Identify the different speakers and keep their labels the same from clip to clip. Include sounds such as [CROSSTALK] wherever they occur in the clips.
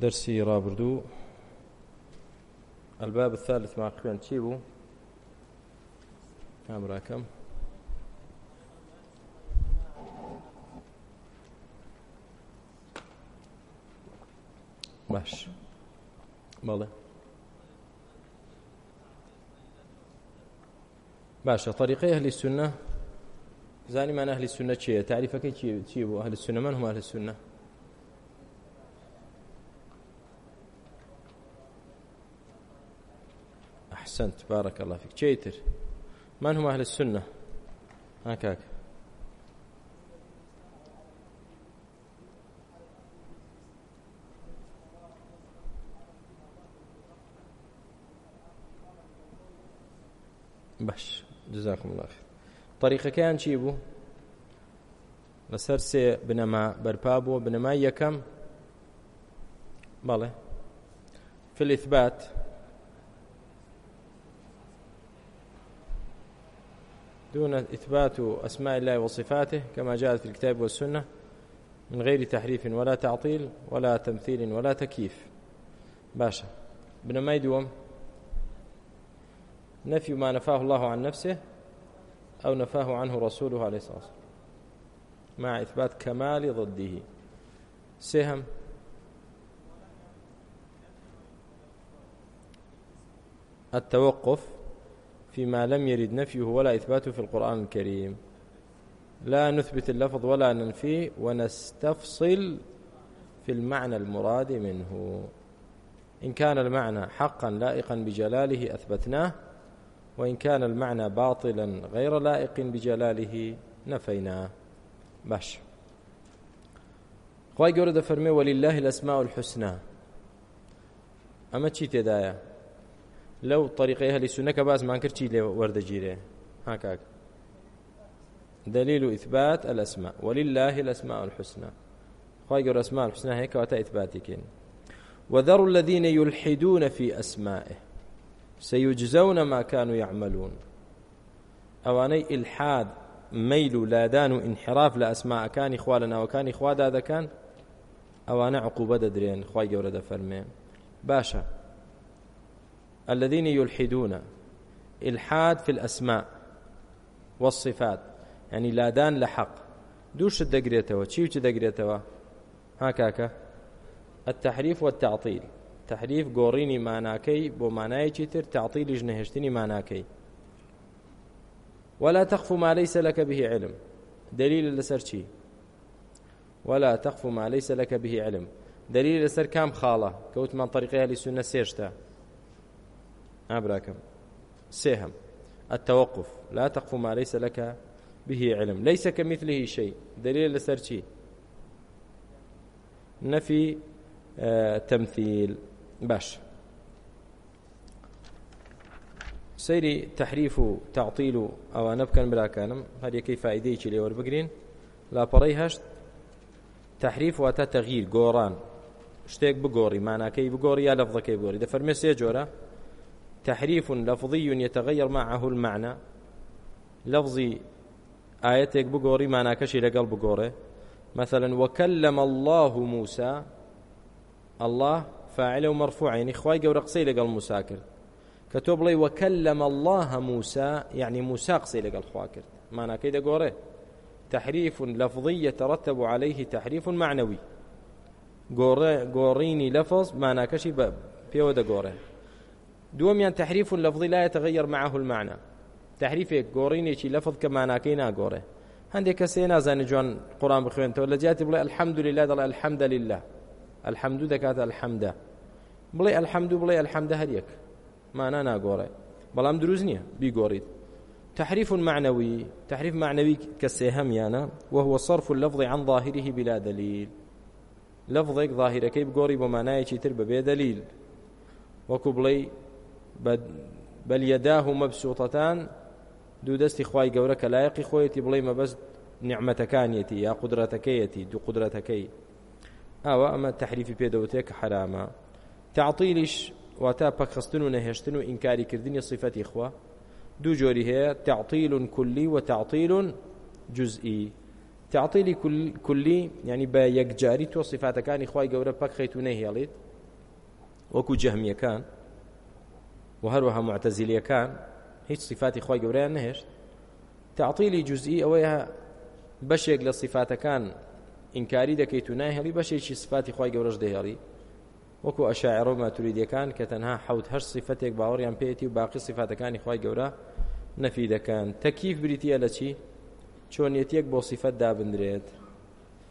Speaker 1: درسي رابردو الباب الثالث مع خوان تشيبو كام راكم باش بەڵێ باشە طریقی هەلی سونە زانیمان هەلی سونە چیە تعریفەکەی چی بوو هەلی سونە من هەم هەلی سونە أحسنت بارك الله فيك شيتر من هم أهل السنة هكاك باش جزاكم الله خير طريقة كان شيبو لەسەر سێ بنەما بەرپا بووە بنەمای یەکەم بەڵێ فلیثبات دون إثبات أسماء الله وصفاته كما جاءت في الكتاب والسنة من غير تحريف ولا تعطيل ولا تمثيل ولا تكييف باشا بن ما يدوم نفي ما نفاه الله عن نفسه أو نفاه عنه رسوله عليه الصلاة والسلام مع إثبات كمال ضده سهم التوقف فيما لم يرد نفيه ولا إثباته في القرآن الكريم لا نثبت اللفظ ولا ننفيه ونستفصل في المعنى المراد منه إن كان المعنى حقا لائقا بجلاله أثبتناه وإن كان المعنى باطلا غير لائق بجلاله نفيناه باش خی گەورە دەفەرمێ وەلیلهی الأسماء الحسنى ئەمە چی تێدایە لەو طریقی هەلی سونەکە بازمان کردی لێ وەردەگیرێ هاکاک دلیل و ئیثبات الاسماء ولله الاسماء الحسنى خواهي قول اسماء الحسنى هيك واتا اثباتك وذروا الذين يلحدون في اسمائه سيجزون ما كانوا يعملون اواني الحاد ميل لادان وانحراف لاسماء كان اخوالنا وكان اخواد هذا كان اواني عقوبه درين خواهي قول فرمي باشا الذين يلحدون الحاد في الاسماء والصفات يعني لادان لحق دوش دەگرێتەوە چی چی دەگرێتەوە ها کاکە التحریف و تعطیل تحریف گۆڕینی ماناکەی بۆ مانایەکی تر تعطیلیش نەهێشتنی ماناکەی ولا تخف ما ليس لك به علم دليل لسر چی ولا تخف ما ليس لك به علم دليل لسر كام خاله كوت من طريقها لسنة سيشتا ئابراکەم سێ هەم التوقف لا تقف ما ليس لك به علم ليس كمثله شيء دليل لسەر چی نفي آه تمثيل باش سەیری تحریف و تعطیل و ئەوانە بکەن براکانم هەر یەکەی فیدەیەکی لێوەربگرین لاپەڕی هەشت تحریف واتە تەغیر گۆڕان شتێک بگۆڕی ماناکەی بگۆڕی یا لەفظەکەی بگۆڕی دەفەرمێ سێ جۆرە تحريف لفظي يتغير معه المعنى لفظي آيتك بقوري معنى كشي لقل بقوري مثلا وكلم الله موسى الله فاعل ومرفوع يعني خواي قور قصي لقل موسى كرد كتب لي وكلم الله موسى يعني موسى قصي لقل خوا كرد معنى كيدا قوري تحريف لفظي يترتب عليه تحريف معنوي قوريني لفظ معنى كشي بيودا قوري دووەمیان تحریف لەفظی لا يتغير معه المعنى تحریفێک گۆڕینێکی لەفظ کە ماناکەی ناگۆڕێ هەندێک کەسێ نازانێت جوان قورآن بخوێنتەوە لە جیاتی بڵێ الحەمد لله دەڵێ الحەمد لله الحەمد دەکات الحەمدە بڵێ الحەمد بڵێ الحەمدە هەریەک مانا ناگۆڕێ بەڵام دروست نییە بیگۆڕیت تحريف معنوي تحريف معنوي كسيهم يانا وهو صرف اللفظ عن ظاهره بلا دليل لفظك ظاهرك بقوري بمعناه يتر ببي دليل وكبلي بەل یەداه و مەبسووتەتان دوو دەستی خی گەورە کە لایەقی خۆیەتی بڵێ مەبەست نعممەتەکانیەتی یا قدرەتەکەیەتی دوو قدرەتەکەی ئاوە ئەمە تحریفی پێدەوتەیە کە حرامە تعطیلیش واتا پەکخستن و نەهێشتن و ئینکاریکردنی صفەتی خوا دوو جۆری هەیە تعطیل کولی و تعطیل جزئی تعطیلی کولی یعنی بە یەکجاری تۆ صفاتەکانی خی گەورە پەکخیت و نەهێڵیت وەکو جەهمیەکان و هەروەها معتەزیلیەکان هیچ صفاتی خی گەوریان نهێشت تعطیلی جزئی ئەوەیە بەشێک لە صفاتەکان ئینکاری دەکەیت و نایهێڵی بەشێکی صفاتی خی گەورەش دەهێڵی وەکو ئەشاعر و ماتوریدیەکان کە تەنها حوت هەر صفتێک باوەڕیان پێێتی و باقی صفاتەکانی خی گەورە نەفی دەکەن تەکیف بریتە لە چی چۆنیەتیەک بۆ صفت دابدرێت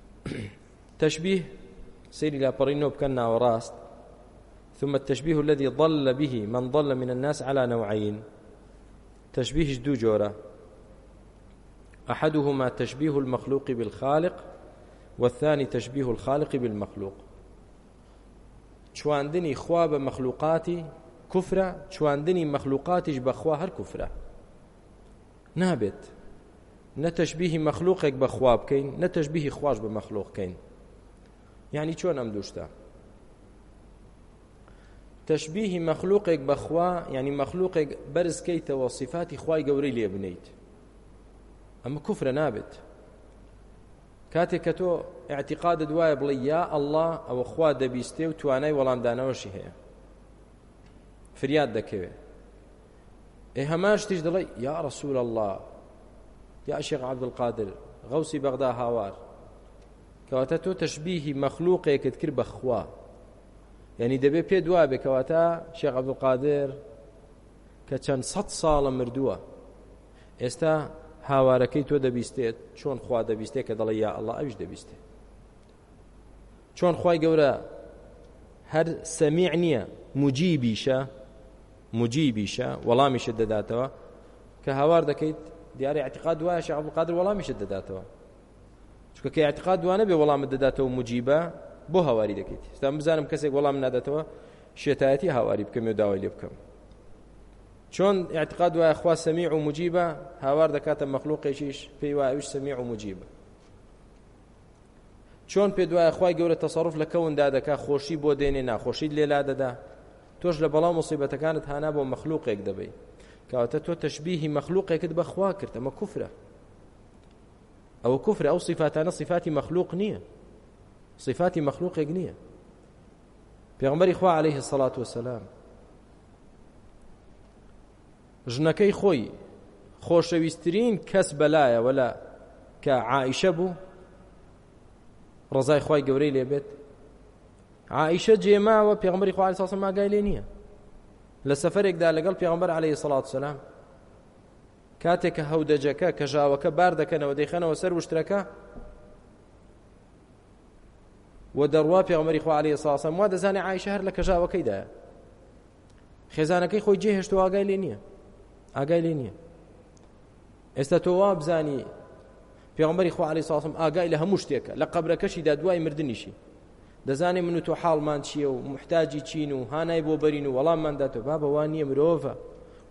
Speaker 1: [COUGHS] تەشببیه سەیری لاپەڕینەوە بکەن ناوەڕاست ثم التشبيه الذي ضل به من ضل من الناس على نوعين تشبيه دو جورة أحدهما تشبيه المخلوق بالخالق والثاني تشبيه الخالق بالمخلوق چواندنی خوا بە مەخلوقاتی کوفرە چواندنی مەخلوقاتیش بەخوا هەر کوفرە نابێت نەتەشببیهی مەخلوقێک بەخوا بکەین نەتەشببیهی خوش بە مەخلوقکەین یعنی چۆن ئەم دووشتە تشبیهی مەخلوقێک بەخوا ینی مەخلوقێک بەرزکەیتەوە صفاتی خوای گەورەی لێ بنیت ئەمە کوفرە نابێت کاتێک کە تۆ اعتقادت وایە بڵێ یا ئەله ئەوە خوا دەبیستێ و توانای وەڵامدانەوەشی هەیە فریاد دەکەوێت ئێ هەمان شتیش دەڵێ یا ڕسوول الله یا عشق عبدالقادر غەوسی بەغدا هاوار کەواتە تۆ تشبیهی مەخلوقێکت کرد بەخوا یعنی دەبێت پێ دوا بێکەواتە شێخ عەبدولقادر کە چەند سەد ساڵە مردووە ئێستا هاوارەکەی تۆ دەبیستێت چۆن خوا دەبیستێت کە دەڵی یا ئەله ئەوش دەبیستێت چۆن خی گەورە هەر سەمیع نییە مجی بیشە مجی بیشە وەڵامیشت دەداتەوە کە هاوار دەکەیت دیارە اعتقاد وایە شعبقادر وەڵامیشت دەداتەوە چکە کە اعتقاد دوانە بێ وەڵامت دەداتەوە مجیبە بۆ هاواری دەکەیت ستا بزانم کەسێک وەڵام ناداتەوە شێتایەتی هاواری بکەم و داوای لێ بکەم چۆن اعتقاد وایە خوا سەمیع و مجیبە هاوار دەکاتە مەخلووقێکیش پێی وایویش سەمیع و مجیبە چۆن پێ دوایە خی گەورە تەسەڕف لە کەوندا دەکا خۆشی بۆ دێنێ ناخۆشیت لێلا دەدا تۆش لە بەڵام مصیبەتەکانت هانا بۆ مەخلووقێک دەبی کەواتە تۆ تەشببیهی مەخلووقێکت بەخوا کرد ئەمە کوفرە ئەوە کوفرە ئەو صفاتانە صفاتی مەخلووق نییە صفاتی مەخلووقێک نییە پێغمبەری خوا عليه سەڵات وسلام ژنەکەی خۆی خۆشەویستترین کەس بەلایە وەلا کە عائیشە بوو ڕزای خی گەورەی لێبێت عائیشە جێماوە پێغمبەری خوا ساسە ماگای لێ نییە لە سەفرێکدا لەگەڵ پێغمبەر عليه سەڵات سلام کاتێک کە هەودەجەکە کەژاوەکە بار دەکەنەوە دەیخەنەوە سەر وشترەکە و دەڕوا پێغمەری خوا عليه ساسم وا دەزانێ عیش هەر لە کەژاوەکەیدایە خێزانەکەی خۆی جێهێشت و ئاگای لێ نییە ئاگای لێ نییە ئێستا تۆ وا بزانی پێغمبەری خوا عليه ساسم ئاگای لە هەموو شتێکە لە قبرەکەشیدا دوای مردنیشی دەزانێ من و تۆ حاڵمان چییە و محتاجی چین و هانای بۆ بەرین و وەڵامماندا تۆ بابەوان نییە مرۆڤە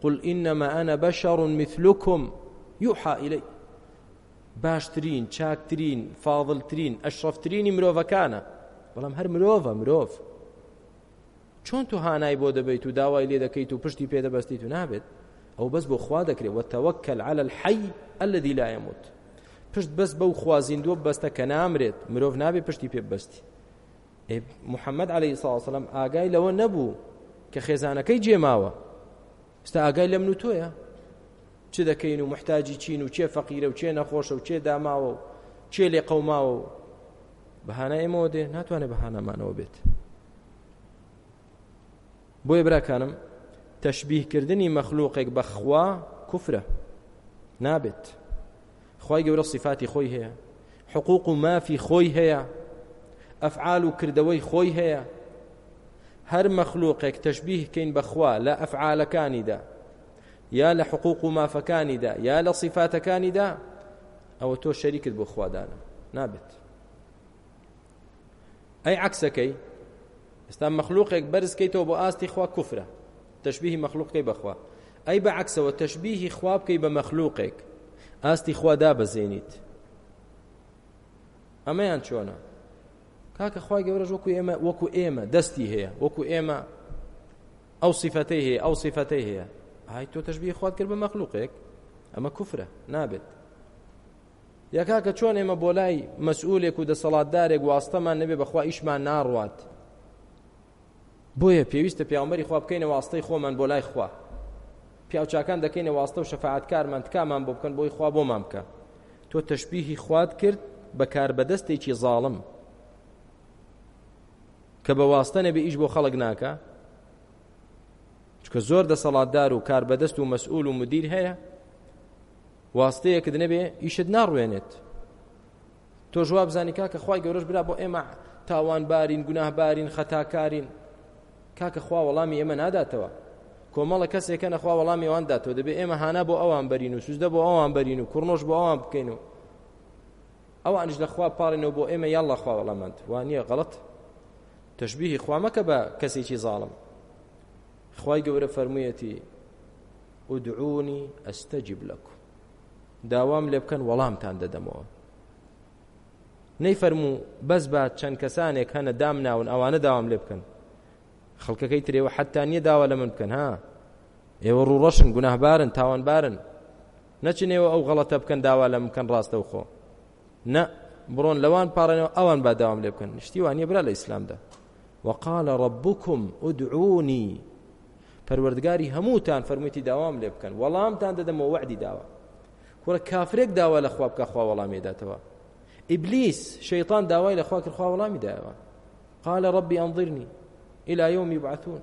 Speaker 1: قل إنما أنا بشر مثلكم يوحى إلي باشترین چاکترین فاضلترین ئەشرفترینی مرۆڤەکانە بەڵام هەر مرۆڤە مرۆڤ چۆن تو هانای بۆ دەبیت و داوای لێ دەکەیت و پشتی پێدەبەستیت و نابێت ئەو بەس بۆ خوا دەکرێت وەتەوەکەل على الحي الذي لا يموت پشت بەس بەو خوازیندووە بەستە کە نامرێت مرۆڤ نابێت پشتی پێبەستی محەممەد عليه ساوسلم ئاگای لەوە نەبوو کە خێزانەکەی جێماوە ستا ئاگای لەم و تۆیە چ دەکەین و محتاجی چین و چێ فەقیرە و چێ نەخۆشە و چێ داماوە و چێ لێ قەوماوە و بەهانە ئێمەوە دێ ناتوانێت بەهانەمانەوە بێت بۆیە براکانم تەشببیهکردنی مەخلووقێک بەخوا کوفرە نابێت خی گەورە سیفاتی خۆی هەیە حقوق و مافی خۆی هەیە ئەفعال و کردەوەی خۆی هەیە هەر مەخلووقێک تەشببیهکەین بەخوا لە ئەفعالەکانیدا یا لە حقوق و مافەکانیدا یا لە سیفاتەکانیدا ئەوە تۆ شەریکت بۆ خوادانە نابێت ئەی عکسەکەی ئێستا مەخلوقێک بەرزکەیتەوە بۆ ئاستی خوا کوفرە تەشببیهی مەخلوقەکەی بەخوا ئەی بە عکسەوە تەشببیهی خوا بکەی بە مەخلوقێک ئاستی خوادا بەزێنیت ئەمەیان چۆنە کاکە خی گەورەش وەکو ئێمە وەکو ئێمە دەستی هەیە وەکو ئێمە ئەو سیفەتەی هەیە ئەو سیفەتەی هەیە ئای تۆ تەشببی خوات کرد بە مەخلوقێک ئەمە کوفرە نابێت یەکا کە چۆن ئێمە بۆ لای مەسئولێک و دەسەڵاتدارێک واستەمان نەبێ بەخوا ئیشمان ناڕوات بۆیە پێویستە پیامەری خوا بکەینە واستەی خۆمان بۆ لای خوا پیاوچکان دەکەینە واستە و شەفاعتکارمان تکامان بۆ بکەن بۆی خوا بۆمان بکە تۆ تەشببیهی خوات کرد بە کاربەدەستێکی زاڵم کە بە واستە نەبێ ئیش بۆ خەڵک ناکە چکە زۆر دەسەڵاتدار و کاربەدەست و مەسئول و مدیر هەیە واستەیەکت نەبێ ئیشت ناڕوێنێت تۆ ژوا بزانی کاکە خی گەورەش برا بۆ ئێمە تاوانبارین گوناهبارین خەتاکارین کاکە خوا وەڵامی ئێمە ناداتەوە کۆمەڵە کەسێکە نەخوا وەڵامی ئەوان داتەوە دەبێ ئێمە هانا بۆ ئەوان بەرین و سوزدە بۆ ئەوان بەرین و کوڕنۆش بۆ ئەوان بکەین و ئەوانش لەخوا پاڕێنەوە بۆ ئێمە یاڵە خوا وەڵامەند وانە غەڵت تشببیهی خوامەکە بە کەسێکی زاڵم خی گەورە فەرموویەتی ئودعونی ئەستەجیب لەکو داوام لێ بکەن وەڵامتان دەدەمەوە نەیفەرموو بەس بە چەند کەسانێک هەنە دام ناون ئەوانە داوام لێ بکەن خەڵکەکەی ترێوە حتا نییە داوا لە من بکەن ها ئێوە ڕوڕەشن گوناهبارن تاوانبارن نەچینەوە ئەو غەڵەتە بکەن داوا لە بکەن ڕاستە و خۆ نە بڕۆن لەوان پاڕێنەوە ئەوان با داوام لێ بکەن نیشتیوانە برا لە ئیسلامدا وقال ربكم ادعوني پەروەردگاری هەمووتان فەرموویتی داوام لێ بکەن وەڵامتان دەدەمەوە وعدی داوە کوڕە کافرێک داوا لە خواب بکە خوا وەڵامی داتەوە ئیبلیس شەیطان داوای لە خوا کرد خوا وەڵامی دایەوە قال ربي أنظرني إلى يوم يبعثون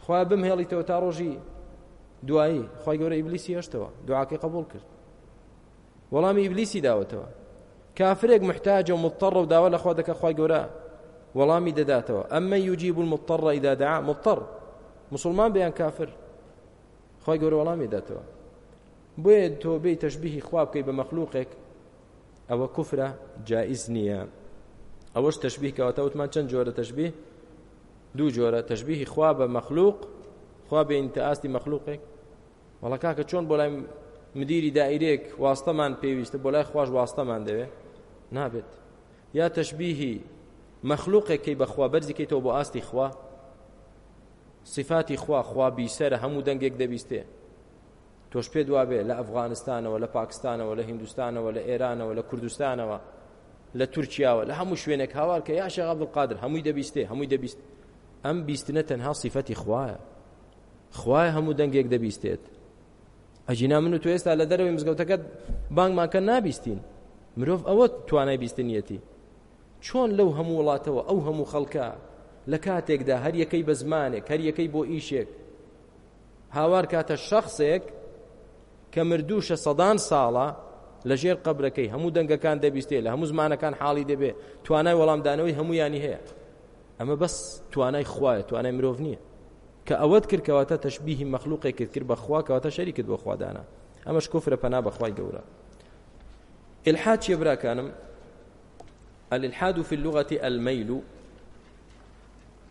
Speaker 1: خوا بمهێڵیتەوە تا ڕۆژی دوایی خی گەورە ئیبلیسی هێشتەوە دوعاکی قبول کرد وەڵامی ئیبلیسی داوتەوە کافرێک محتاجە و مضطڕ و داوا لەخوا دەکە خی گەورە وەڵامی دەداتەوە ئەمە یوجیب المضطر إذا دعا مضطر مسلمان بیان کافر خی گەورە وەڵامی داتەوە بۆیە تۆ بێ تەشببیهی خوا بکەی بە مەخلووقێک ئەوە کوفرە جائز نییە ئەوەش تەشببیه کەەوەتە وتمان چەند جۆرە تەشببیه دوو جۆرە تەشببیهی خوا بە مەخلووق خوا بە ئینتەاستی مەخلووقێک وڵە کاکە چۆن بۆ لای مدیری دائیرێک واستەمان پێویستە بۆ لای خوۆش واستەمان دەوێت نابێت یا تەشببیهی مەخلووقێکی بەخوا بەرزیکەیتەوە بۆ ئاستی خوا صفاتی خوا خوا بیسەرە هەموو دەنگێک دەبیستێ تۆش پێ دوابێ لە ئەفغانستانەوە لە پاکستانەوە لە هندستانەوە لە ئێرانەوە لە کوردستانەوە لە تورکیاوە لە هەموو شوێنێک هاوار کە یاشە عبدقادر هەمووی دەبیستێ هەمووی دەبیست ئەم بیستنە تەنها سیفەتی خوایە خوایە هەموو دەنگێک دەبیستێت ئەجینا من و تو ئێستا لە دەرەوەی مزگەوتەکەت بانگماکە نابیستین مرۆڤ ئەوە توانای بیستنیەتی چۆن لەو هەموو وڵاتەوە ئەو هەموو خەڵکە لە کاتێکدا هەر یەکەی بە زمانێک هەر یەکەی بۆ ئیشێک هاوار کاتە شخصێک کە مردووشە سەدان ساڵە لەژێر قبرەکەی هەموو دەنگەکان دەبیستێ لە هەموو زمانەکان حاڵی دەبێ توانای وەڵامدانەوەی هەمویانی هەیە ئەمە بەس توانای خوایە توانای مرۆڤ نییە کە ئەوەت کردکەواتە تەشببیهی مەخلوقێک کرد کرد بەخواکەواتە شەری کرد بۆ خوادانە ئەمەش کفرە پەنا بەخوای گەورە الحاد چیە براکانم الإلحاد في اللغة الميل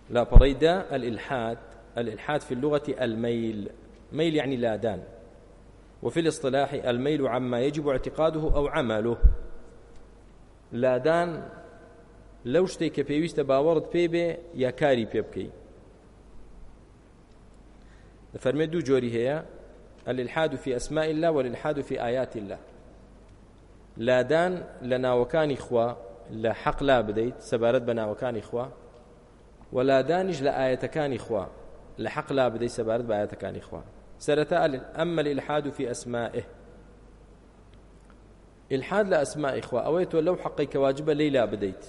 Speaker 1: لا بريدة الإلحاد الإلحاد في اللغة الميل ميل يعني لادان وفي الاصطلاح الميل عما يجب اعتقاده أو عمله لادان لەو شتێک کە پێویستە باوەڕت پێ بێ یا کاری پێ بکەیت دەفەرمێ دوو جۆری هەیە الحاد في أسماء الله والحاد في آيات الله لادان لە ناوەکانی خوا لە حەق لا بدەیت سەبارەت بە ناوەکانی خوا وەلادانیش لە ئاەتەکانی خوا لە حەق لا بدەیت سەبارەت بە ئاەتەکانی خوا سەرەتا ئەمە الحاد في ئەسمائه الحاد لە ئەسمائی خوا ئەوەی تۆ لەو حەقی کە واجبە لەیلا بدەیت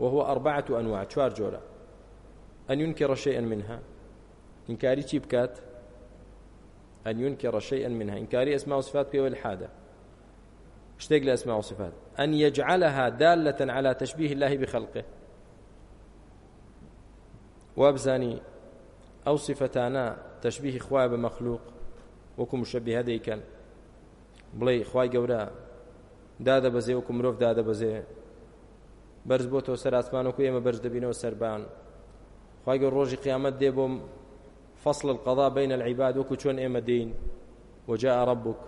Speaker 1: وهو أربعة أنواع چوار جورا أن ينكر شيئا منها إنكاري چی بکات أن ينكر شيئا منها إنكاري أسماء وصفات بي والحادة اشتيق لأسماء وصفات أن يجعلها دالة على تشبيه الله بخلقه وابزاني أو صفتانا تشبيه خواب مخلوق وەکو مشەبیهە دەیکەن بڵێ خی گەورە دادەبەزێ وەکو مرۆڤ دادەبەزێ بەرز بۆ تۆ سەر ئاسمانەکو ئێمە بەرز دەبینەوە سەربان خی گەور ڕۆژی قیامەت دێ بۆم فصل القضا بين العباد وەکو چۆن ئێمە دین وجاء ربك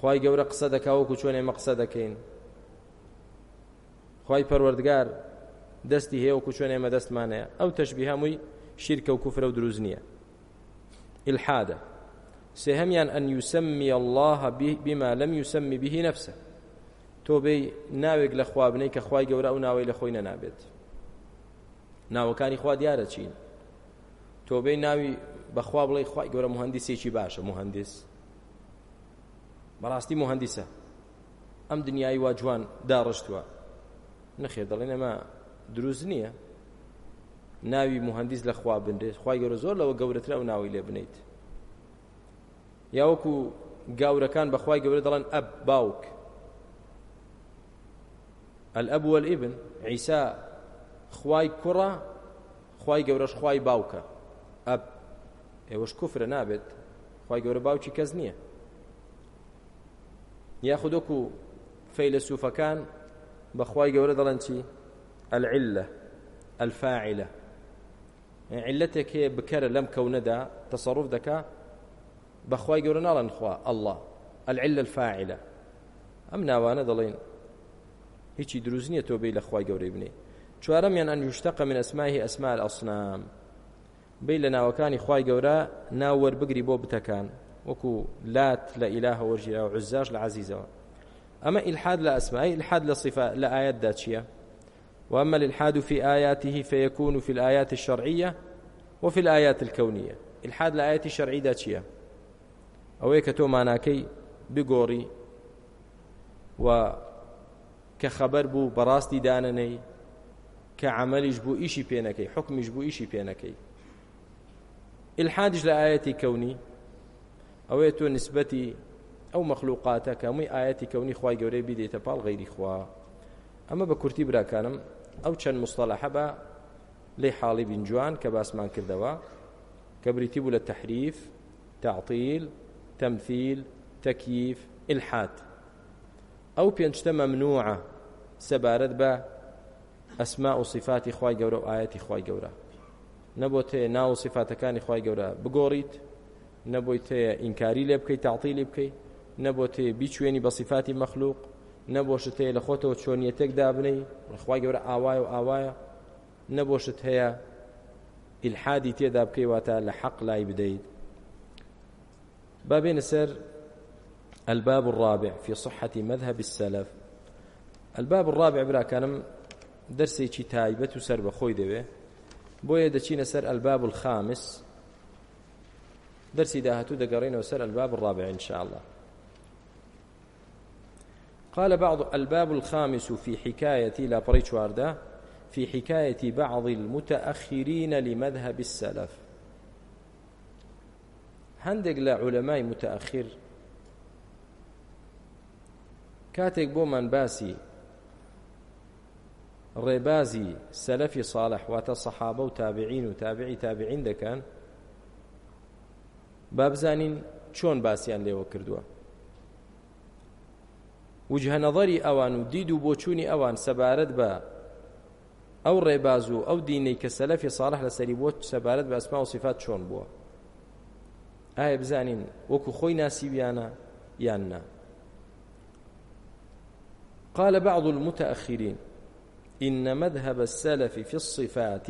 Speaker 1: خی گەورە قسە دەکا وەکو چۆن ئێمە قسە دەکەین خی پەروەردگار دەستی هەیە وەکو چۆن ئێمە دەستمانەیە ئەو تەشببی هەمووی شیرکە و کوفرە و دروست نییە الحاده سێهەمیان ئەن یوسمی الله بما لم یوسمی به نفسه تۆ بێ ناوێک لە خوا بنەی کە خوای گەورە ئەو ناوی لە خۆی نەنابێت ناوەکانی خوا دیارە چین تۆ بێ ناوی بەخوا بڵێ خوای گەورە مهندسێکی باشە مهندس بەڕاستی مهندسە ئەم دنیای وا جوان داڕشتووە نەخێ دەڵێن ئەمە دروست نییە ناوی مهندس لە خوا بنرێت خی گەورە زۆر لەوە گەورەترە و ناوی لێ بنیت یاوەکو گاورەکان بەخوای گەورە دەڵێن ئەب باوک الأب والابن عیسا خوای کوڕە خوای گەورەش خوای باوکە ئەب ئێوەش کوفرە نابێت خوای گەورە باوکی کەس نییە یاخودۆکو فەیلە سوفەکان بەخوای گەورە دەڵەن چی العلة الفاعلة علتێک هەیە بکەرە لەم کەونەدا تەسەڕف دەکا بەخوای گەورە ناڵەن خوا الله العلة الفاعلة ئەم ناوانە دەڵێن هیچی دروست نییە تۆ بێ لە خوای گەورەی بنێ چوارەمیان ئەن یشتەق من ئەسماهی ئەسما ئەسنام بێ لە ناوەکانی خوای گەورە ناوەربگری بۆ بتەکان وەکو لات لە ئیلاهە وەرژیرا و عزاش لە عزیزەوە ئەمە ئیلحاد لە ئەسمایی ئیلحاد لە صفە لە ئاەتدا چییە؟ وأما الإلحاد في آياته فيكون في الآيات الشرعية وفي الآيات الكونية الحاد لآية الشرعية دا چيا أو كتو ماناكي بقوري و كخبر بو براستي دانني كعملش بو إشي بينكي حكمش بو إشي بينكي الحادج لآية كوني أو تو نسبتي ئەو مەخلوقاتە کەمووی ئاەتی کەونی خی گەورەی بدەیتە پاڵ غیری خوا ئەمە بە کورتی براکانم ئەو چەند مستەلەحە بە لێ حاڵی بینجوان کە باسمان کردەوە کە بریتی بوو لە تەحریف تعطیل تەمثیل تەکیف ئلحات ئەو پێنجتە مەمنوعە سەبارەت بە ئەسما و صفاتی خی گەورە و ئاەتی خی گەورە نەبوو تێ ناو صفاتەکانی خی گەورە بگۆڕیت نەبووی تێ ئینکاری لێ بکەیت تعطیلی بکەیت نەبوو تێ بیچوێنی بە صفاتی مەخلوق نەبۆشت هەیە لە خۆتەوە چۆنیەتێکدا بنەی ڕخوای گەورە ئاوایە و ئاوایە نەبۆشت هەیە ئیلحادی تێدا بکەی واتە لە حەق لای بدەیت بابين سر الباب الرابع في صحة مذهب السلف الباب الرابع برا كانم درسي چي تايبت سر بخوي دوي بويا دچين سر الباب الخامس درسي داهتو دقرين سر الباب الرابع إن شاء الله قال بعض الباب الخامس في حكاية لا بريتشواردا في حكاية بعض المتأخرين لمذهب السلف هندق لا علماء متأخر کاتێک بۆمان باسی ڕێبازی سەلەفی ساڵحواتە سەحابە و تابعین و تابعی تابعین دەکەن با بزانین چۆن باسییان لێوە کردووە وجهە نەظەری ئەوان و دید و بۆچوونی ئەوان سەبارەت بە ئەو ڕێباز و ئەو دینەی کە سەلەفی ساڵح لەسەری بۆ سەبارەت بە ئەسما و سیفات چۆن بووە ئایا بزانین وەکو خۆی ناسیبیانە یان نا قال بعض المتأخرين إن مذهب السلف في الصفات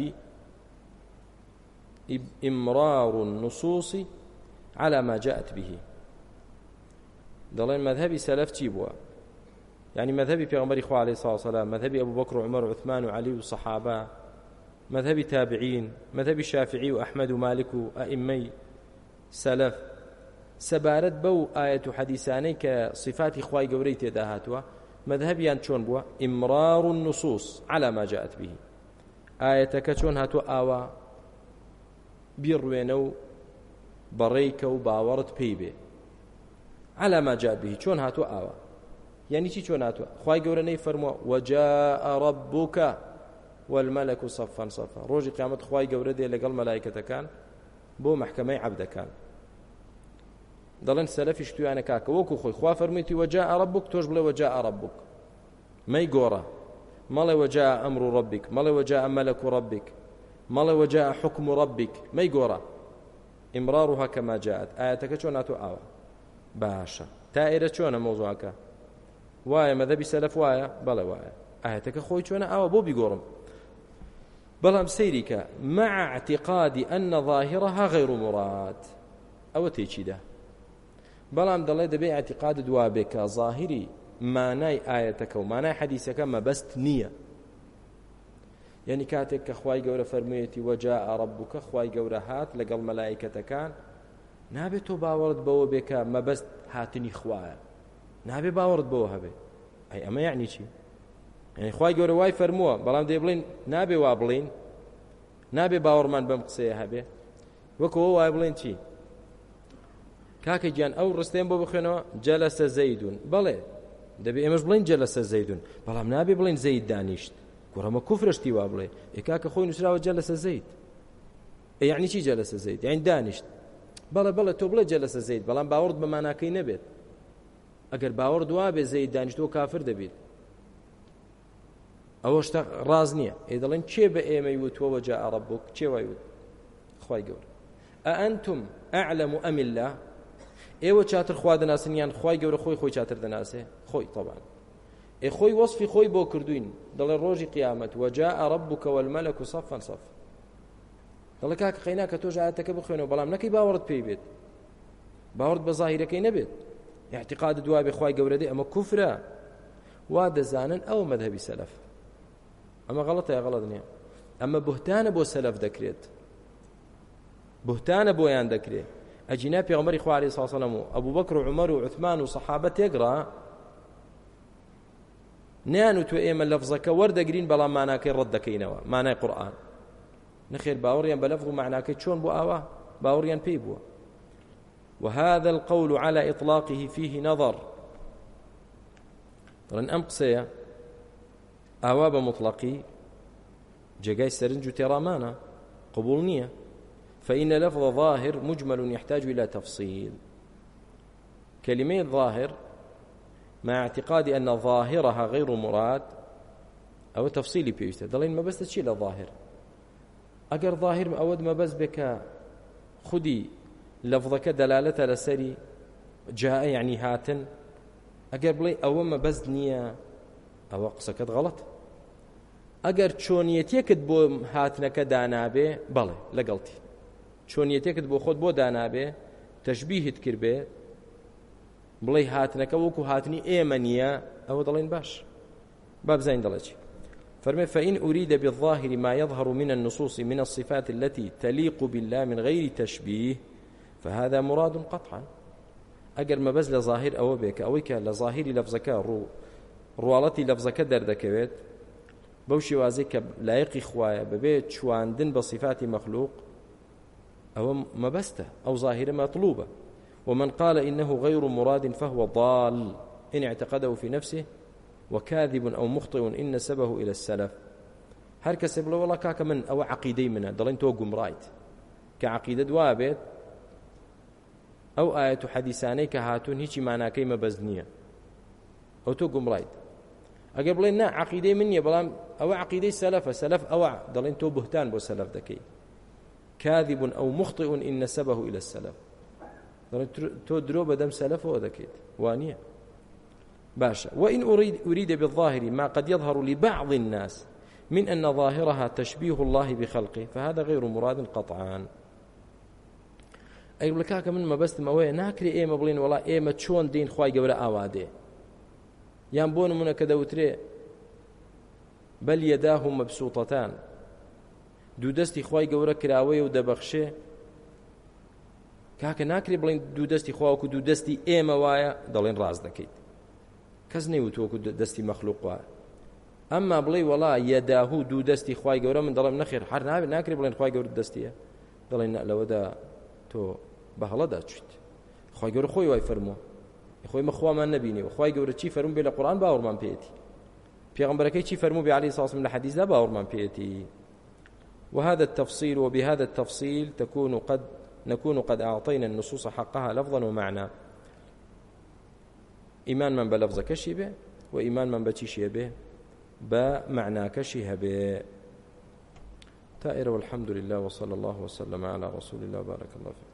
Speaker 1: إمرار النصوص على ما جاءت به دەڵێن مەذهبی سەلف چی بووە يعني مذهبي پیغمبر خو عليه الصلاه والسلام مذهبي ابو بكر وعمر وعثمان وعلي والصحابه مذهبي تابعين مذهبي شافعي واحمد ومالك وائمه سلف سبارت بو آية حديثاني كصفات إخواي قوري تداهاتوا مذهبيان چون بوا إمرار النصوص على ما جاءت به آية كچون هاتوا آوا بيروينو بريكو باورت بيبي على ما جاء به چون هاتوا آوا یعنی چی چۆ ناتوە خی گەورە نەی فەرمووە وەجاء ربك والمەلك صفا صفا ڕۆژی قیامەت خی گەورە دێ لەگەڵ مەلایکەتەکان بۆ محکمەی عبدەکان دەڵێن سەلفیش تویانە کاکە وەکو خۆی خوا فەرمیتی وەجاء ربك تۆش بڵێ وەجاء ربك مەی گۆڕە مەڵێ وەجاء ئەمر ربك مەڵێ وەجاء مەلك ربك مەڵێ وەجاء حكم ربك مەی گۆڕە ئمرارها كما جاءت ئاەتەکە چۆن ناتۆ ئاوە باشە تا ئێرە چۆنە مۆزوعەکە وایە مەدەبی سەلف وایە بەڵێ وایە ئاەتەکە خۆی چۆنە ئەوە بۆ بیگۆڕم بەڵام سەیری کە مع اعتقادی ئەن ظاهرها غیر مراد ئەوە تێچیدا بەڵام دەڵێ دەبێ اعتقاد دوابێ کە ظاهری مانای ئاەتەکە و مانای حەدیسەکە مەبەست نییە یعنی کاتێک کە خی گەورە فەرموویەتی وەجا ئەڕەبووکە خی گەورە هات لەگەڵ مەلایکەتەکان نابێت تۆ باوەڕت بەوە بێکە مەبەست هاتنی خوایە نابێ باوەڕت بۆ هەبێ ئەی ئەمە یعنی چی یعنی خوای گەورە وای فەرمووە بەڵام دێ بڵین نابێ وا بڵین نابێ باوەڕمان بەم قسەیە هەبێ وەکەوە وای بڵێن چی کاکە گیان ئەو ڕستێن بۆ بخوێنەوە جەلەسە زەیدون بەڵێ دەبێ ئێمەش بڵین جەلەسە زەیدون بەڵام نابێ بڵین زەید دانیشت کوڕەمە کوفرشتی وا بڵێ ئێکاکە خۆی نووسراوە جەلەسە زەید یعنی چی جەلەسە زەید یعنی دانیشت بەڵە بەڵە تۆ بڵێ جەلەسە زەید بەڵام باوەڕت بە ماناکەی نەبێت ئەگەر باوەڕ دوا بێ زەی دانیشتۆ کافر دەبێت ئەوە شتا ڕاز نییە ئێ دەڵێن کێ بە ئێمەی وتوەوە جا عرب بۆک چێوای وت خی گەور ئەئەنتم ئەعلم و ئەمیللا ئێوە چاتر خوا دەناسنیان خی گەورە خۆی خۆی چاتر دەناسێ خۆی تەبان ئێ خۆی وەصفی خۆی بۆ کردوین دەڵێ ڕۆژی قیامەت وەجا عرب بکەوە مەلك و سەفەن سەف دەڵێ کاک خەینا کە تۆ ژاتەکە بخوێنەوە بەڵام نەکەی باوەڕت پێی بێت باوەڕت بە زاهیرەکەی نەبێت اعتقاد دوای بخوای گەورەدەی ئەمە کوفرە وا دەزانن ئەو مەذهبی سەلف ئەمە غەڵەتە غەڵەت نییە ئەمە بهتانە بۆ سەلف دەکرێت بهتانە بۆیان دەکرێت ئەجینا پێغمەری خوارێ ساسەلم و ئەبوو بەکر و عمەر و عوتمان و سەحابە تێگرا نیان و تو ئێمە لەفزەکە وەردەگرین بەڵام ماناکەی ڕەت دەکەینەوە مانای قورآن نەخێر باوەڕیان بە لەفظ و معناکەی چۆن بۆ ئاوا باوەڕیان پێی بووە وهذا القول على إطلاقه فيه نظر طبعا أم قسية ئاوا مطلقي جگای سرنج و تێڕامانە قبول نییە فإن لفظ ظاهر مجمل يحتاج إلى تفصيل كلمة ظاهر مع اعتقاد أن ظاهرها غير مراد أو تفصيلي بيوستا دلين ما بس تشي لظاهر أجر ظاهر ما أود ما بس بك خدي لەفظەکە دەلالەتە لەسەری جاء یعنی هاتن ئەگەر بڵێ ئەوەمە بەست نییە ئەوە قسەکەت غەڵەت ئەگەر چۆنیەتێکت بۆ هاتنەکە دانابێ بەڵێ لەگەڵتی چۆنیەتێکت بۆ خۆت بۆ دانابێ تەشببیهت کرد بێ بڵێ هاتنەکە وەکو هاتنی ئێمە نییە ئەوە دەڵێن باش با بزین دەڵێکی فرمي فإن أريد بالظاهر ما يظهر من النصوص من الصفات التي تليق بالله من غير تشبيه فهذا مراد قطعا ئەگەر مەبەز لە ظاهر ئەوە بێ کە ئەوەی کە لە ظاهری لەفزەکە ڕوو ڕواڵەتی لەفزەکە دەردەکەوێت بەو شێوازەی کە لایەقی خوایە ببێ چواندن بە صفاتی مەخلوق ئەوە مەبەستە ئەو ظاهرە مەطلوبە ومن قال إنه غير مراد فهو ضال إن اعتقده في نفسه وكاذب أو مخطئ إن نسبه إلى السلف هەر کەسێ بڵێ وڵە کاکە من ئەوە عقیدەی منە دەڵێن تۆ گومڕیت کە عقیدە دوابێت ئەو ئاەت و حەدیسانەی کە هاتوون هیچی ماناکەی مەبەز نییە ئەو تۆ گومڕیت ئەگەر بڵێن نا عقیدەی من نیە بەڵام ئەوە عقیدەی سەلەفە سەلف ئەوە دەڵێن تۆ بهتان بۆ سەلف دەکەی کاذبون ئەو مخطئون ئین نەسەبەه إلى السەلف تۆ درۆ بەدەم سەلفەوە دەکەیت وانە باشە وإن أريد أريد بالظاهر ما قد يظهر لبعض الناس من أن ظاهرها تشبيه الله بخلقه فهذا غير مراد قطعا ئەگوڵ کاکە من مەبەستم ئەوەیە ناکرێ ئێمە بڵین وڵا ئێمە چۆن دین خی گەورە ئاوادێ یان بۆ نمونە کە دەوترێ بەل یەداه و مەبسووتەتان دوو دەستی خی گەورە کراوەیە و دەبەخشێ کاکە ناکرێ بڵین دوو دەستی خواوەکو دوو دەستی ئێمە وایە دەڵێن ڕاز دەکەیت کەس نەیوتوەکو دەستی مەخلوقوە ئەمما بڵێ وڵا یەداهوو دوو دەستی خی گەورە من دەڵێم نەخێر هەر ناوێت ناکرێ بڵێن خی گەورە دەستیە دەڵێن لەوەدا تۆ بە هەڵەدا چیت خی گەورە خۆی وای فەرمووە خۆی مەخوامان نبینیەوە خی گەورە چی فەرمو بێ لە قورآان باوەڕمان پێێتی پێغمبەرەکەی چی فەرمو بێ علی ساسم لە حەدیثدا باوەڕمان پێێتی وهذا التفصيل وبهذا التفصيل تكون قد نكون قد أعطينا النصوص حقها لفظا ومعنى إيمان من بلفظ كشي به وإيمان من بتشي به بمعنى كشي به تائر والحمد لله وصلى الله وسلم على رسول الله بارك الله فيك